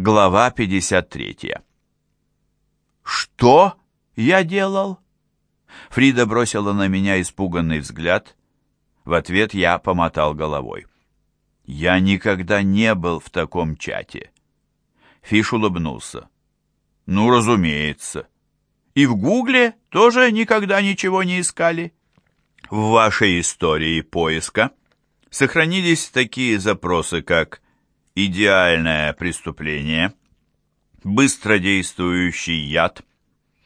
Глава 53. «Что я делал?» Фрида бросила на меня испуганный взгляд. В ответ я помотал головой. «Я никогда не был в таком чате». Фиш улыбнулся. «Ну, разумеется. И в Гугле тоже никогда ничего не искали?» «В вашей истории поиска сохранились такие запросы, как идеальное преступление, быстродействующий яд,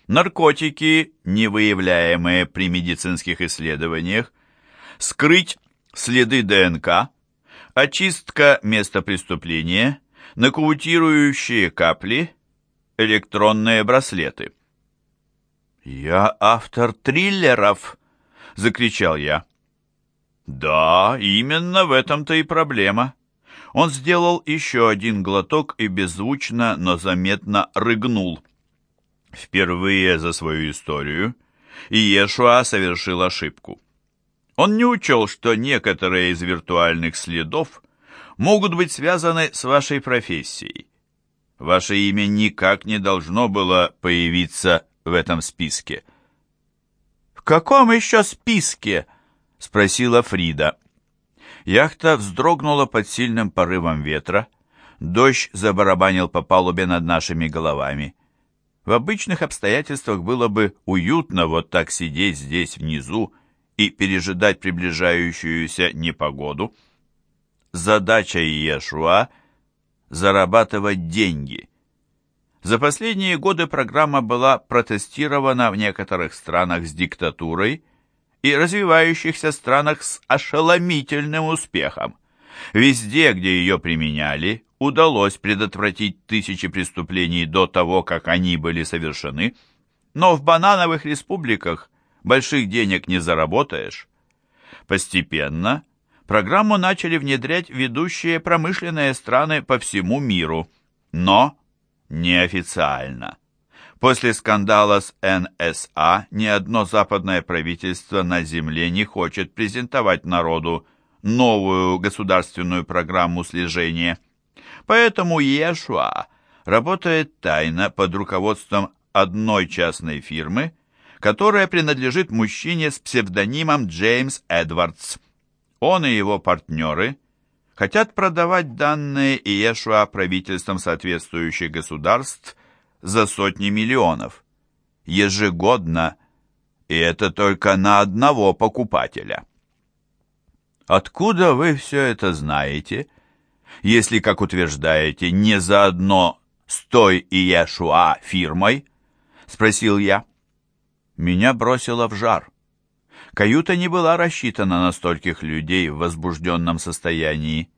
наркотики, не выявляемые при медицинских исследованиях, скрыть следы ДНК, очистка места преступления, нокаутирующие капли, электронные браслеты. «Я автор триллеров!» — закричал я. «Да, именно в этом-то и проблема. Он сделал еще один глоток и беззвучно, но заметно рыгнул. Впервые за свою историю Иешуа совершил ошибку. Он не учел, что некоторые из виртуальных следов могут быть связаны с вашей профессией. Ваше имя никак не должно было появиться в этом списке. «В каком еще списке?» — спросила Фрида. Яхта вздрогнула под сильным порывом ветра. Дождь забарабанил по палубе над нашими головами. В обычных обстоятельствах было бы уютно вот так сидеть здесь внизу и пережидать приближающуюся непогоду. Задача Иешуа — зарабатывать деньги. За последние годы программа была протестирована в некоторых странах с диктатурой и развивающихся странах с ошеломительным успехом. Везде, где ее применяли, удалось предотвратить тысячи преступлений до того, как они были совершены, но в банановых республиках больших денег не заработаешь. Постепенно программу начали внедрять ведущие промышленные страны по всему миру, но неофициально. После скандала с НСА ни одно западное правительство на Земле не хочет презентовать народу новую государственную программу слежения. Поэтому Иешуа работает тайно под руководством одной частной фирмы, которая принадлежит мужчине с псевдонимом Джеймс Эдвардс. Он и его партнеры хотят продавать данные Иешуа правительствам соответствующих государств за сотни миллионов. Ежегодно, и это только на одного покупателя. Откуда вы все это знаете, если, как утверждаете, не заодно с той Иешуа фирмой? Спросил я. Меня бросило в жар. Каюта не была рассчитана на стольких людей в возбужденном состоянии.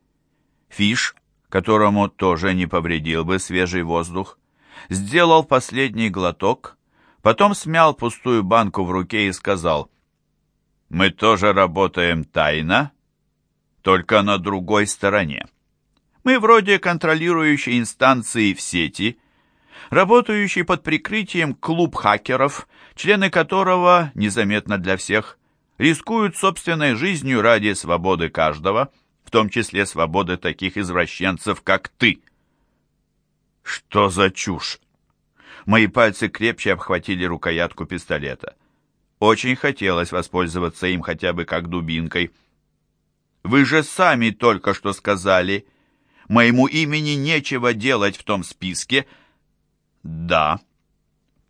Фиш, которому тоже не повредил бы свежий воздух, сделал последний глоток, потом смял пустую банку в руке и сказал, «Мы тоже работаем тайно, только на другой стороне. Мы вроде контролирующей инстанции в сети, работающий под прикрытием клуб хакеров, члены которого, незаметно для всех, рискуют собственной жизнью ради свободы каждого, в том числе свободы таких извращенцев, как ты». Что за чушь? Мои пальцы крепче обхватили рукоятку пистолета. Очень хотелось воспользоваться им хотя бы как дубинкой. Вы же сами только что сказали, моему имени нечего делать в том списке. Да,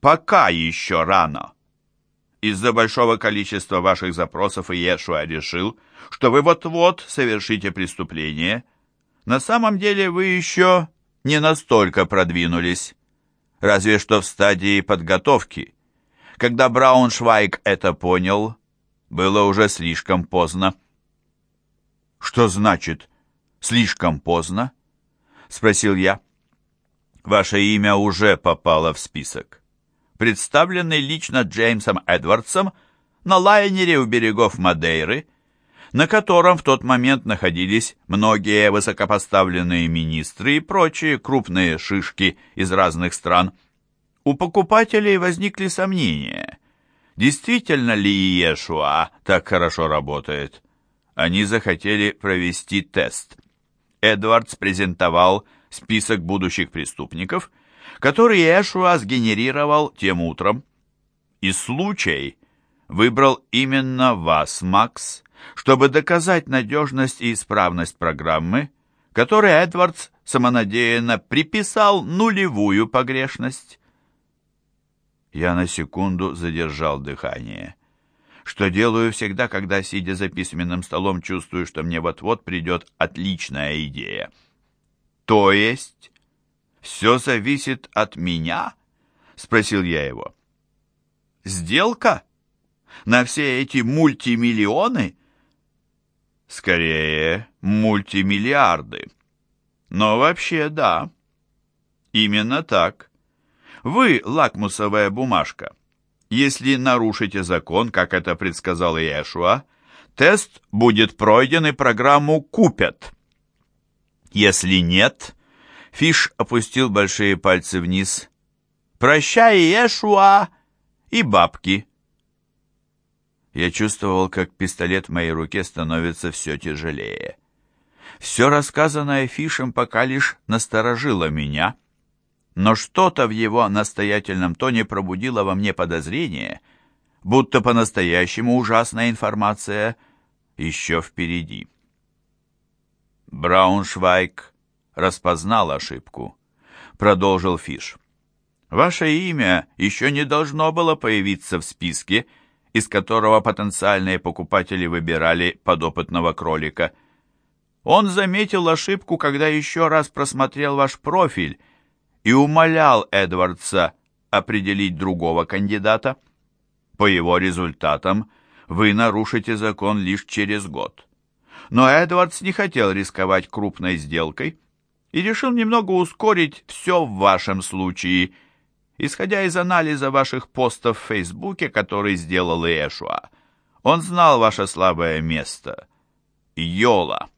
пока еще рано. Из-за большого количества ваших запросов Иешуа решил, что вы вот-вот совершите преступление. На самом деле вы еще не настолько продвинулись, разве что в стадии подготовки. Когда Брауншвайг это понял, было уже слишком поздно. «Что значит «слишком поздно»?» — спросил я. «Ваше имя уже попало в список. Представленный лично Джеймсом Эдвардсом на лайнере у берегов Мадейры — на котором в тот момент находились многие высокопоставленные министры и прочие крупные шишки из разных стран. У покупателей возникли сомнения, действительно ли Иешуа так хорошо работает. Они захотели провести тест. Эдвардс презентовал список будущих преступников, который Эшуа сгенерировал тем утром. И случай выбрал именно вас, Макс, чтобы доказать надежность и исправность программы, которой Эдвардс самонадеянно приписал нулевую погрешность. Я на секунду задержал дыхание. Что делаю всегда, когда, сидя за письменным столом, чувствую, что мне вот-вот придет отличная идея. То есть, все зависит от меня? Спросил я его. Сделка? На все эти мультимиллионы? Скорее, мультимиллиарды. Но вообще да. Именно так. Вы лакмусовая бумажка. Если нарушите закон, как это предсказал Иешуа, тест будет пройден и программу купят. Если нет, Фиш опустил большие пальцы вниз. Прощай, Иешуа и бабки. Я чувствовал, как пистолет в моей руке становится все тяжелее. Все рассказанное Фишем пока лишь насторожило меня, но что-то в его настоятельном тоне пробудило во мне подозрение, будто по-настоящему ужасная информация еще впереди. Брауншвайг распознал ошибку, продолжил Фиш. Ваше имя еще не должно было появиться в списке, из которого потенциальные покупатели выбирали подопытного кролика. Он заметил ошибку, когда еще раз просмотрел ваш профиль и умолял Эдвардса определить другого кандидата. По его результатам вы нарушите закон лишь через год. Но Эдвардс не хотел рисковать крупной сделкой и решил немного ускорить все в вашем случае – Исходя из анализа ваших постов в Фейсбуке, который сделал Иешуа, он знал ваше слабое место. Йола.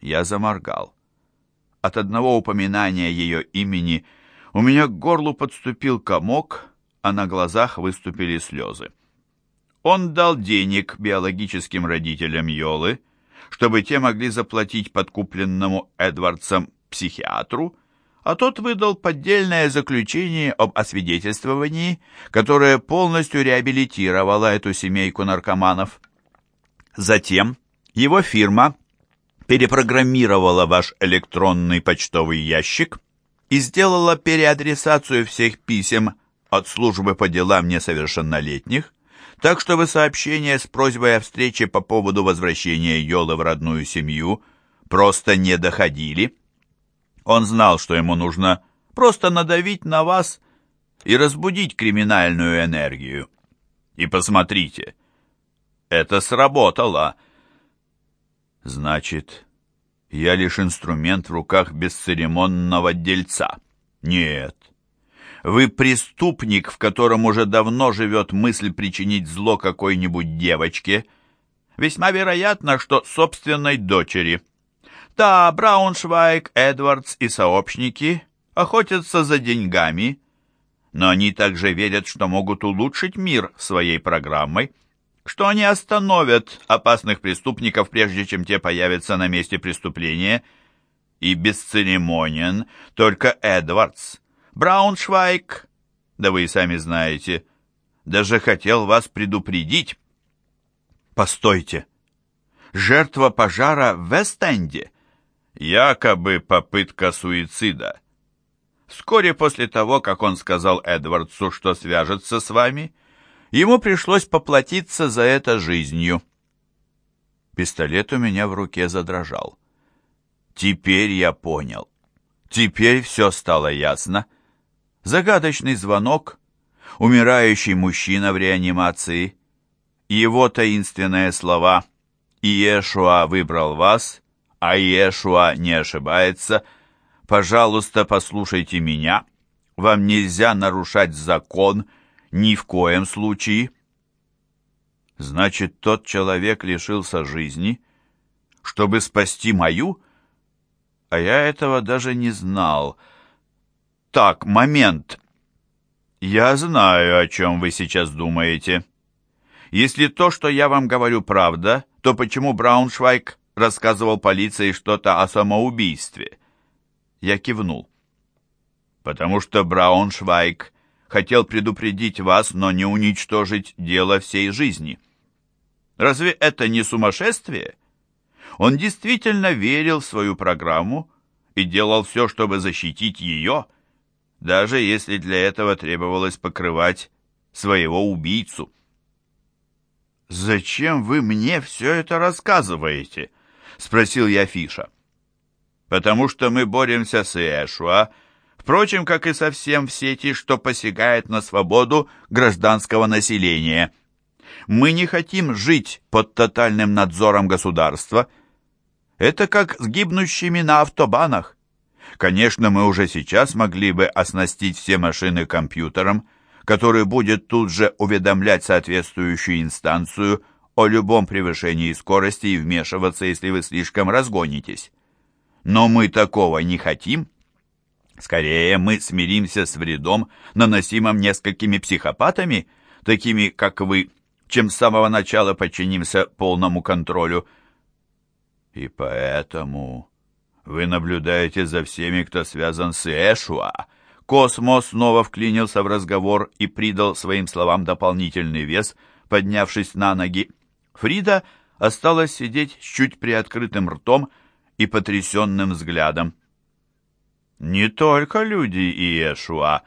Я заморгал. От одного упоминания ее имени у меня к горлу подступил комок, а на глазах выступили слезы. Он дал денег биологическим родителям Йолы, чтобы те могли заплатить подкупленному Эдвардсом психиатру, а тот выдал поддельное заключение об освидетельствовании, которое полностью реабилитировало эту семейку наркоманов. Затем его фирма перепрограммировала ваш электронный почтовый ящик и сделала переадресацию всех писем от службы по делам несовершеннолетних, так чтобы сообщения с просьбой о встрече по поводу возвращения Йолы в родную семью просто не доходили. Он знал, что ему нужно просто надавить на вас и разбудить криминальную энергию. И посмотрите, это сработало. Значит, я лишь инструмент в руках бесцеремонного дельца. Нет. Вы преступник, в котором уже давно живет мысль причинить зло какой-нибудь девочке. Весьма вероятно, что собственной дочери – да, Брауншвайг, Эдвардс и сообщники охотятся за деньгами, но они также верят, что могут улучшить мир своей программой, что они остановят опасных преступников, прежде чем те появятся на месте преступления. И бесцеремонен только Эдвардс. Брауншвайг, да вы и сами знаете, даже хотел вас предупредить. Постойте, жертва пожара в Вест-Энде? Якобы попытка суицида. Вскоре после того, как он сказал Эдвардсу, что свяжется с вами, ему пришлось поплатиться за это жизнью. Пистолет у меня в руке задрожал. Теперь я понял. Теперь все стало ясно. Загадочный звонок, умирающий мужчина в реанимации, его таинственные слова «Иешуа выбрал вас», а Иешуа не ошибается, пожалуйста, послушайте меня. Вам нельзя нарушать закон ни в коем случае. Значит, тот человек лишился жизни, чтобы спасти мою? А я этого даже не знал. Так, момент. Я знаю, о чем вы сейчас думаете. Если то, что я вам говорю, правда, то почему Брауншвайг рассказывал полиции что-то о самоубийстве. Я кивнул. «Потому что Брауншвайг хотел предупредить вас, но не уничтожить дело всей жизни. Разве это не сумасшествие? Он действительно верил в свою программу и делал все, чтобы защитить ее, даже если для этого требовалось покрывать своего убийцу. «Зачем вы мне все это рассказываете?» — спросил я Фиша. «Потому что мы боремся с Иэшуа, впрочем, как и со всем в сети, что посягает на свободу гражданского населения. Мы не хотим жить под тотальным надзором государства. Это как с гибнущими на автобанах. Конечно, мы уже сейчас могли бы оснастить все машины компьютером, который будет тут же уведомлять соответствующую инстанцию о любом превышении скорости и вмешиваться, если вы слишком разгонитесь. Но мы такого не хотим. Скорее, мы смиримся с вредом, наносимым несколькими психопатами, такими, как вы, чем с самого начала подчинимся полному контролю. И поэтому вы наблюдаете за всеми, кто связан с Эшуа, Космос снова вклинился в разговор и придал своим словам дополнительный вес, поднявшись на ноги. Фрида осталась сидеть с чуть приоткрытым ртом и потрясенным взглядом. «Не только люди и Иешуа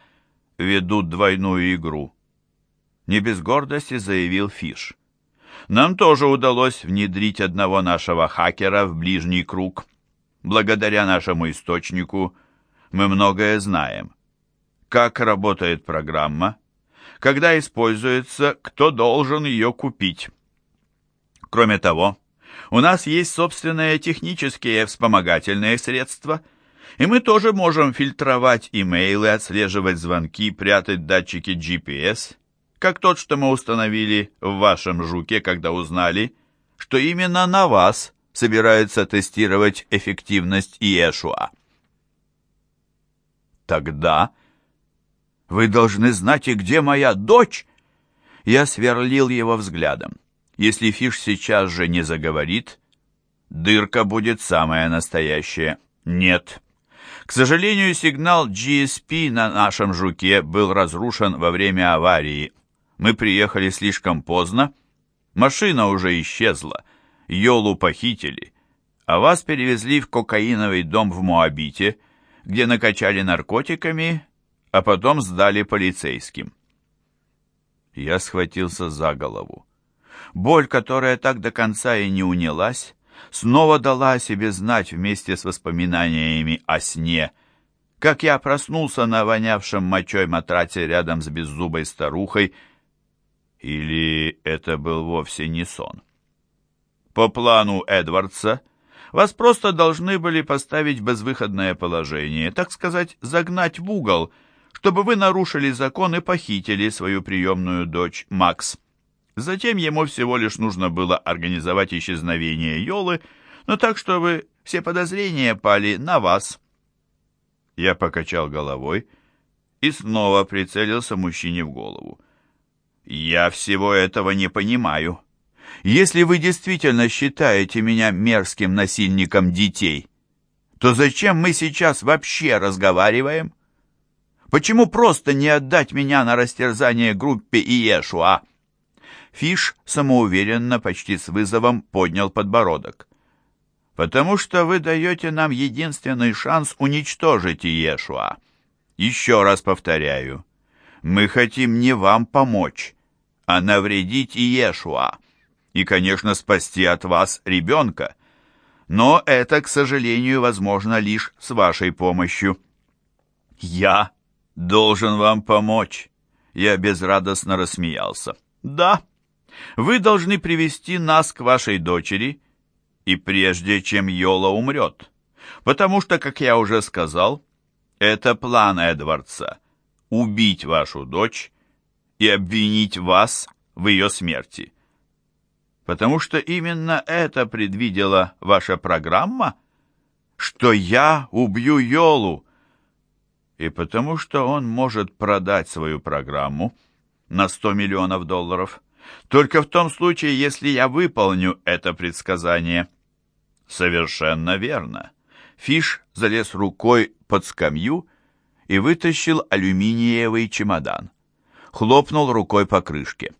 ведут двойную игру», — не без гордости заявил Фиш. «Нам тоже удалось внедрить одного нашего хакера в ближний круг. Благодаря нашему источнику мы многое знаем как работает программа, когда используется, кто должен ее купить. Кроме того, у нас есть собственные технические вспомогательные средства, и мы тоже можем фильтровать имейлы, отслеживать звонки, прятать датчики GPS, как тот, что мы установили в вашем жуке, когда узнали, что именно на вас собираются тестировать эффективность Иешуа. Тогда вы должны знать, и где моя дочь?» Я сверлил его взглядом. Если Фиш сейчас же не заговорит, дырка будет самая настоящая. Нет. К сожалению, сигнал GSP на нашем жуке был разрушен во время аварии. Мы приехали слишком поздно. Машина уже исчезла. Йолу похитили. А вас перевезли в кокаиновый дом в Моабите, где накачали наркотиками а потом сдали полицейским. Я схватился за голову. Боль, которая так до конца и не унялась, снова дала о себе знать вместе с воспоминаниями о сне, как я проснулся на вонявшем мочой матраце рядом с беззубой старухой, или это был вовсе не сон. По плану Эдвардса, вас просто должны были поставить в безвыходное положение, так сказать, загнать в угол — чтобы вы нарушили закон и похитили свою приемную дочь Макс. Затем ему всего лишь нужно было организовать исчезновение Йолы, но так, чтобы все подозрения пали на вас. Я покачал головой и снова прицелился мужчине в голову. «Я всего этого не понимаю. Если вы действительно считаете меня мерзким насильником детей, то зачем мы сейчас вообще разговариваем?» Почему просто не отдать меня на растерзание группе Иешуа?» Фиш самоуверенно, почти с вызовом, поднял подбородок. «Потому что вы даете нам единственный шанс уничтожить Иешуа. Еще раз повторяю, мы хотим не вам помочь, а навредить Иешуа. И, конечно, спасти от вас ребенка. Но это, к сожалению, возможно лишь с вашей помощью». «Я должен вам помочь». Я безрадостно рассмеялся. «Да, вы должны привести нас к вашей дочери, и прежде чем Йола умрет, потому что, как я уже сказал, это план Эдвардса — убить вашу дочь и обвинить вас в ее смерти. Потому что именно это предвидела ваша программа, что я убью Йолу, и потому что он может продать свою программу на 100 миллионов долларов только в том случае, если я выполню это предсказание. Совершенно верно. Фиш залез рукой под скамью и вытащил алюминиевый чемодан. Хлопнул рукой по крышке.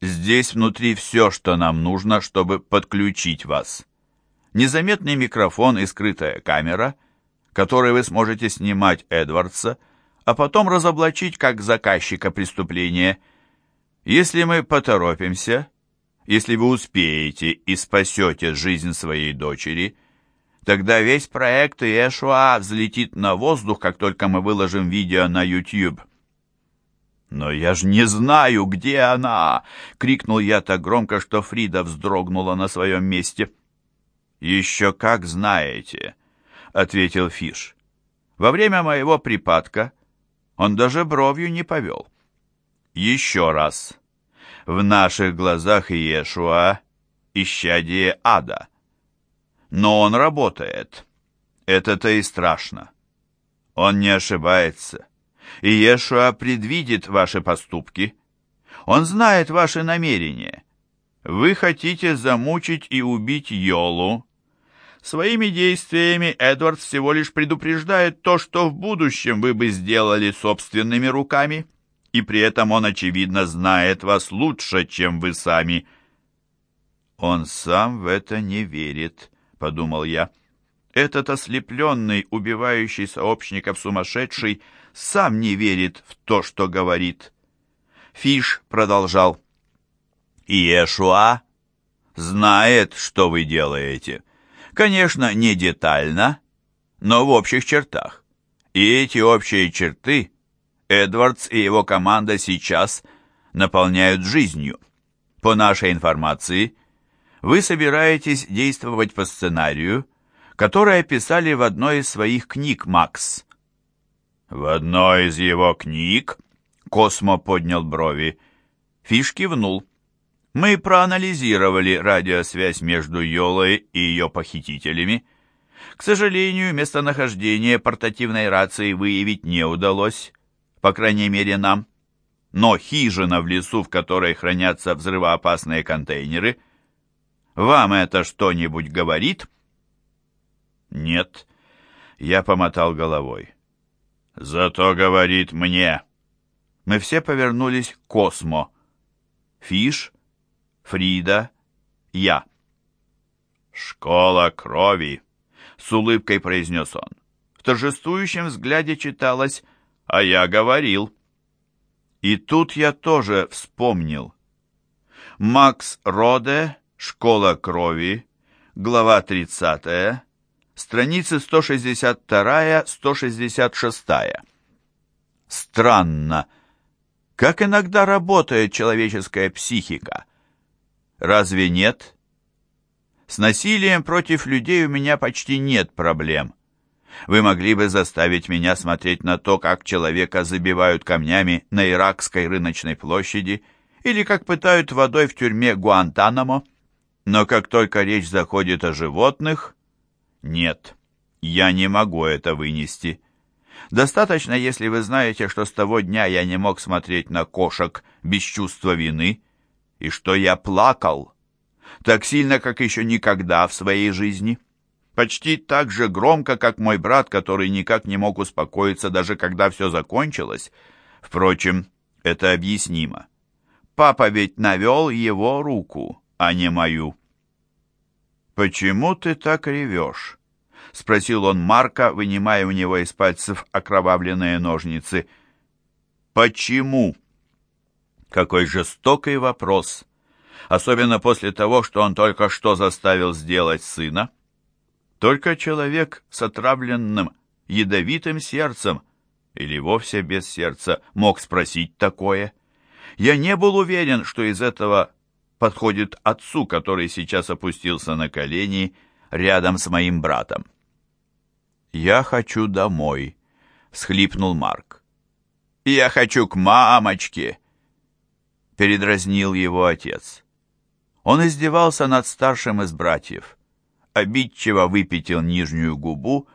«Здесь внутри все, что нам нужно, чтобы подключить вас. Незаметный микрофон и скрытая камера, которой вы сможете снимать Эдвардса, а потом разоблачить как заказчика преступления. Если мы поторопимся, если вы успеете и спасете жизнь своей дочери, тогда весь проект Иешуа взлетит на воздух, как только мы выложим видео на YouTube. «Но я же не знаю, где она!» — крикнул я так громко, что Фрида вздрогнула на своем месте. «Еще как знаете», — ответил Фиш. «Во время моего припадка он даже бровью не повел. Еще раз. В наших глазах Иешуа — исчадие ада. Но он работает. Это-то и страшно. Он не ошибается. Иешуа предвидит ваши поступки. Он знает ваши намерения. Вы хотите замучить и убить Йолу. Своими действиями Эдвард всего лишь предупреждает то, что в будущем вы бы сделали собственными руками, и при этом он, очевидно, знает вас лучше, чем вы сами. «Он сам в это не верит», — подумал я. «Этот ослепленный, убивающий сообщников сумасшедший, сам не верит в то, что говорит». Фиш продолжал. «Иешуа знает, что вы делаете». Конечно, не детально, но в общих чертах. И эти общие черты Эдвардс и его команда сейчас наполняют жизнью. По нашей информации, вы собираетесь действовать по сценарию, который описали в одной из своих книг Макс. В одной из его книг Космо поднял брови. Фиш кивнул. Мы проанализировали радиосвязь между Йолой и ее похитителями. К сожалению, местонахождение портативной рации выявить не удалось, по крайней мере нам. Но хижина в лесу, в которой хранятся взрывоопасные контейнеры, вам это что-нибудь говорит? Нет, я помотал головой. Зато говорит мне. Мы все повернулись к Космо. Фиш Фрида, я. «Школа крови», — с улыбкой произнес он. В торжествующем взгляде читалось «А я говорил». И тут я тоже вспомнил. Макс Роде, «Школа крови», глава 30, страницы 162-166. Странно, как иногда работает человеческая психика. Разве нет? С насилием против людей у меня почти нет проблем. Вы могли бы заставить меня смотреть на то, как человека забивают камнями на иракской рыночной площади или как пытают водой в тюрьме Гуантанамо. Но как только речь заходит о животных, нет, я не могу это вынести. Достаточно, если вы знаете, что с того дня я не мог смотреть на кошек без чувства вины, и что я плакал, так сильно, как еще никогда в своей жизни. Почти так же громко, как мой брат, который никак не мог успокоиться, даже когда все закончилось. Впрочем, это объяснимо. Папа ведь навел его руку, а не мою. «Почему ты так ревешь?» — спросил он Марка, вынимая у него из пальцев окровавленные ножницы. «Почему?» Какой жестокий вопрос, особенно после того, что он только что заставил сделать сына. Только человек с отравленным, ядовитым сердцем или вовсе без сердца мог спросить такое. Я не был уверен, что из этого подходит отцу, который сейчас опустился на колени рядом с моим братом. «Я хочу домой», — всхлипнул Марк. «Я хочу к мамочке», — передразнил его отец. Он издевался над старшим из братьев, обидчиво выпятил нижнюю губу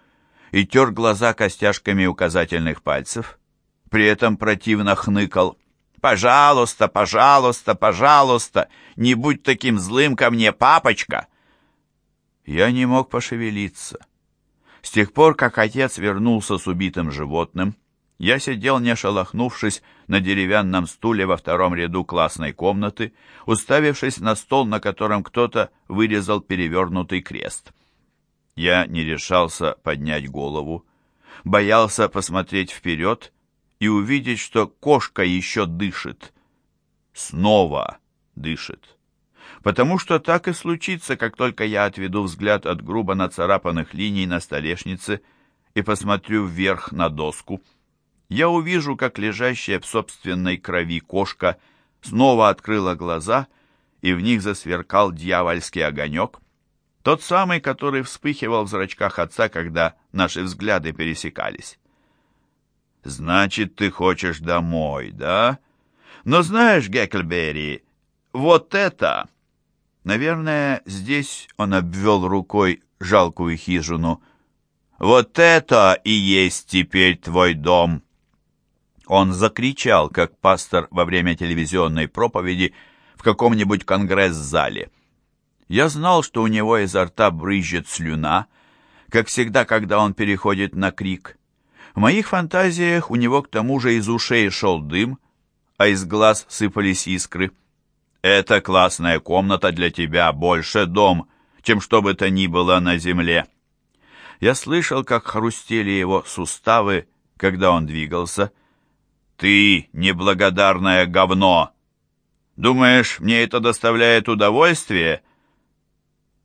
и тер глаза костяшками указательных пальцев, при этом противно хныкал. «Пожалуйста, пожалуйста, пожалуйста, не будь таким злым ко мне, папочка!» Я не мог пошевелиться. С тех пор, как отец вернулся с убитым животным, я сидел, не шелохнувшись, на деревянном стуле во втором ряду классной комнаты, уставившись на стол, на котором кто-то вырезал перевернутый крест. Я не решался поднять голову, боялся посмотреть вперед и увидеть, что кошка еще дышит. Снова дышит. Потому что так и случится, как только я отведу взгляд от грубо нацарапанных линий на столешнице и посмотрю вверх на доску. Я увижу, как лежащая в собственной крови кошка снова открыла глаза, и в них засверкал дьявольский огонек — тот самый, который вспыхивал в зрачках отца, когда наши взгляды пересекались. «Значит, ты хочешь домой, да? Но знаешь, Гекльберри, вот это...» Наверное, здесь он обвел рукой жалкую хижину. «Вот это и есть теперь твой дом!» Он закричал, как пастор во время телевизионной проповеди в каком-нибудь конгресс-зале. Я знал, что у него изо рта брызжет слюна, как всегда, когда он переходит на крик. В моих фантазиях у него к тому же из ушей шел дым, а из глаз сыпались искры. «Это классная комната для тебя, больше дом, чем что бы то ни было на земле». Я слышал, как хрустели его суставы, когда он двигался. «Ты неблагодарное говно! Думаешь, мне это доставляет удовольствие?»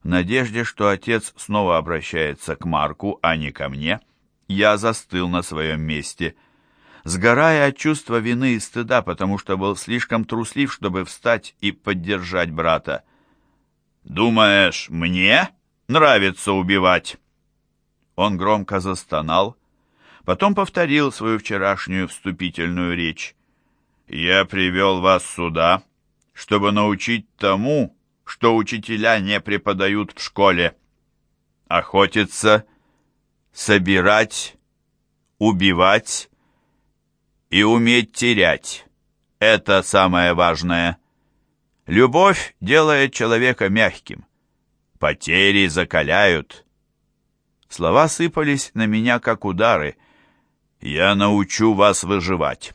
В надежде, что отец снова обращается к Марку, а не ко мне, я застыл на своем месте, сгорая от чувства вины и стыда, потому что был слишком труслив, чтобы встать и поддержать брата. «Думаешь, мне нравится убивать?» Он громко застонал, потом повторил свою вчерашнюю вступительную речь. «Я привел вас сюда, чтобы научить тому, что учителя не преподают в школе. Охотиться, собирать, убивать и уметь терять. Это самое важное. Любовь делает человека мягким. Потери закаляют. Слова сыпались на меня, как удары. Я научу вас выживать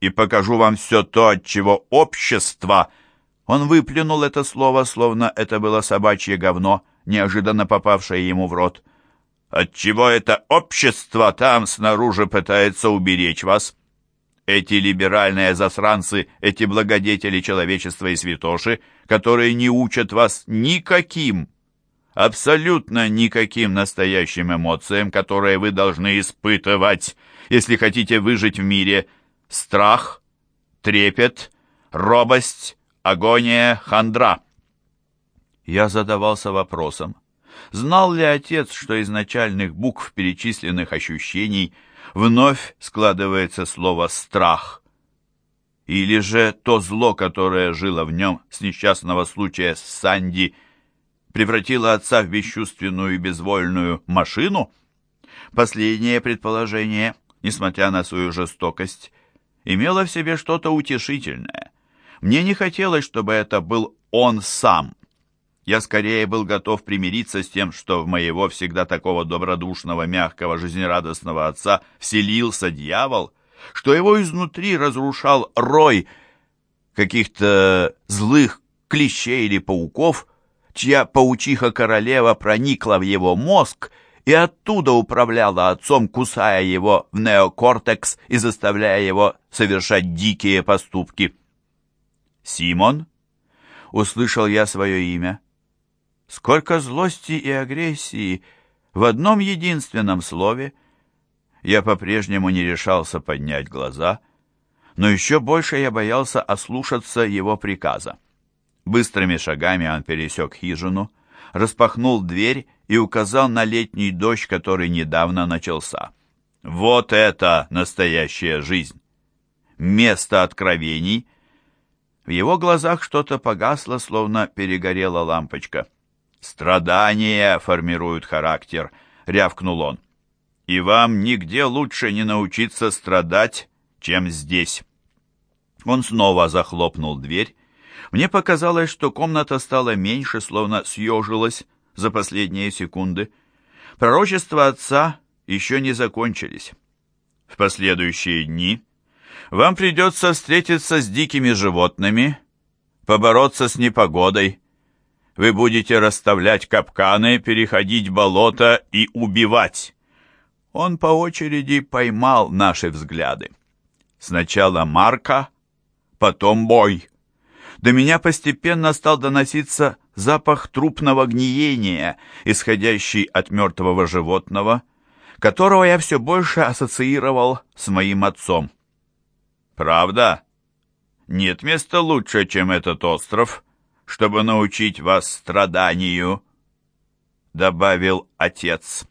и покажу вам все то, от чего общество – он выплюнул это слово, словно это было собачье говно, неожиданно попавшее ему в рот. «Отчего это общество там снаружи пытается уберечь вас? Эти либеральные засранцы, эти благодетели человечества и святоши, которые не учат вас никаким, абсолютно никаким настоящим эмоциям, которые вы должны испытывать, если хотите выжить в мире. Страх, трепет, робость, агония, хандра. Я задавался вопросом, знал ли отец, что из начальных букв перечисленных ощущений вновь складывается слово «страх», или же то зло, которое жило в нем с несчастного случая с Санди, превратило отца в бесчувственную и безвольную машину? Последнее предположение, несмотря на свою жестокость, имело в себе что-то утешительное. Мне не хотелось, чтобы это был он сам. Я скорее был готов примириться с тем, что в моего всегда такого добродушного, мягкого, жизнерадостного отца вселился дьявол, что его изнутри разрушал рой каких-то злых клещей или пауков, чья паучиха-королева проникла в его мозг и оттуда управляла отцом, кусая его в неокортекс и заставляя его совершать дикие поступки. «Симон?» Услышал я свое имя. Сколько злости и агрессии в одном единственном слове. Я по-прежнему не решался поднять глаза, но еще больше я боялся ослушаться его приказа. Быстрыми шагами он пересек хижину, распахнул дверь и указал на летний дождь, который недавно начался. Вот это настоящая жизнь! Место откровений — в его глазах что-то погасло, словно перегорела лампочка. «Страдания формируют характер», — рявкнул он. «И вам нигде лучше не научиться страдать, чем здесь». Он снова захлопнул дверь. Мне показалось, что комната стала меньше, словно съежилась за последние секунды. Пророчества отца еще не закончились. В последующие дни вам придется встретиться с дикими животными, побороться с непогодой. Вы будете расставлять капканы, переходить болото и убивать. Он по очереди поймал наши взгляды. Сначала Марка, потом бой. До меня постепенно стал доноситься запах трупного гниения, исходящий от мертвого животного, которого я все больше ассоциировал с моим отцом. Правда? Нет места лучше, чем этот остров, чтобы научить вас страданию, добавил отец.